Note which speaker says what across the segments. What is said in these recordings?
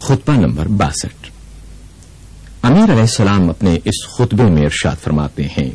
Speaker 1: خطبہ نمبر باسٹھ۔ امیر علیہ السلام اپنے اس خطبے میں ارشاد فرماتے ہیں،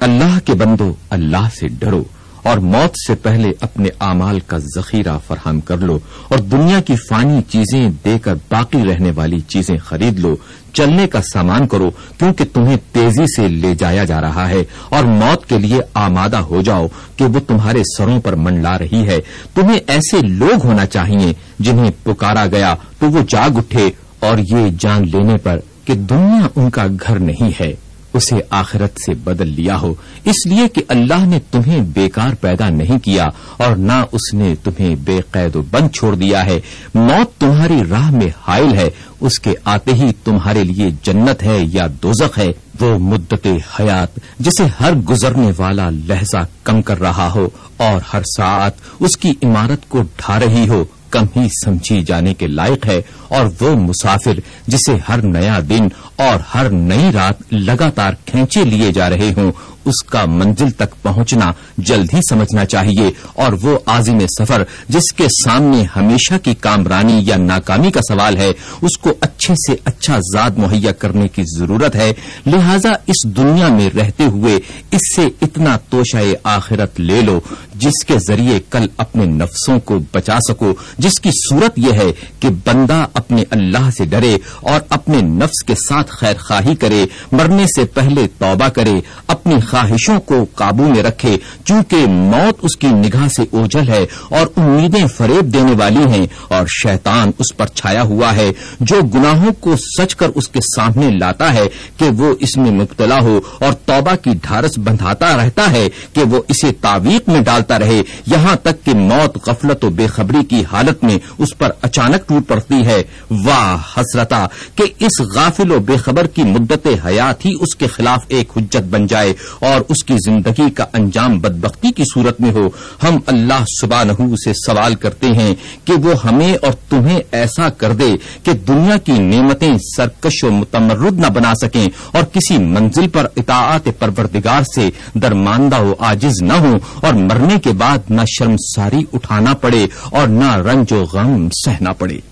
Speaker 1: اللہ کے بندو، اللہ سے ڈرو اور موت سے پہلے اپنے اعمال کا ذخیرہ فراہم کر لو اور دنیا کی فانی چیزیں دے کر باقی رہنے والی چیزیں خرید لو چلنے کا سامان کرو، کیونکہ تمہیں تیزی سے لے جایا جا رہا ہے اور موت کے لیے آمادہ ہو جاؤ کہ وہ تمہارے سروں پر منڈلا رہی ہے۔ تمہیں ایسے لوگ ہونا چاہیے جنہیں پکارا گیا تو وہ جاگ اٹھے اور یہ جان لینے پر کہ دنیا ان کا گھر نہیں ہے۔ اسے آخرت سے بدل لیا ہو۔ اس لیے کہ اللہ نے تمہیں بیکار پیدا نہیں کیا اور نہ اس نے تمہیں بے قید و بند چھوڑ دیا ہے۔ موت تمہاری راہ میں حائل ہے۔ اس کے آتے ہی تمہارے لیے جنت ہے یا دوزخ ہے۔ وہ مدت حیات جسے ہر گزرنے والا لہجہ کم کر رہا ہو اور ہر ساتھ اس کی عمارت کو ڈھا رہی ہو۔ کم ہی سمجھی جانے کے لائق ہے اور وہ مسافر جسے ہر نیا دن اور ہر نئی رات لگاتار کھینچے لیے جا رہے ہوں اس کا منزل تک پہنچنا جلد ہی سمجھنا چاہیے اور وہ عظیم سفر جس کے سامنے ہمیشہ کی کامرانی یا ناکامی کا سوال ہے، اس کو اچھے سے اچھا زاد مہیا کرنے کی ضرورت ہے۔ لہذا اس دنیا میں رہتے ہوئے اس سے اتنا توشہ آخرت لے لو جس کے ذریعے کل اپنے نفسوں کو بچا سکو، جس کی صورت یہ ہے کہ بندہ اپنے اللہ سے ڈرے اور اپنے نفس کے ساتھ خیر خواہی کرے، مرنے سے پہلے توبہ کرے اپنی خواہشوں کو قابو میں رکھے، چونکہ موت اس کی نگاہ سے اوجل ہے اور امیدیں فریب دینے والی ہیں اور شیطان اس پر چھایا ہوا ہے۔ جو گناہوں کو سچ کر اس کے سامنے لاتا ہے کہ وہ اس میں مبتلا ہو اور توبہ کی ڈھارس بندھاتا رہتا ہے کہ وہ اسے تعویق میں ڈالتا رہے۔ یہاں تک کہ موت غفلت و بے خبری کی حالت میں اس پر اچانک ٹوٹ پڑتی ہے۔ واہ، حسرتا، کہ اس غافل و بے خبر کی مدت حیات ہی اس کے خلاف ایک حجت بن جائے۔ اور اس کی زندگی کا انجام بدبختی کی صورت میں ہو۔ ہم اللہ سبحانہ سے سوال کرتے ہیں کہ وہ ہمیں اور تمہیں ایسا کر دے کہ دنیا کی نعمتیں سرکش و متمرد نہ بنا سکیں اور کسی منزل پر اطاعت پروردگار سے درماندہ و عاجز نہ ہوں اور مرنے کے بعد نہ شرمساری اٹھانا پڑے اور نہ رنج و غم سہنا پڑے۔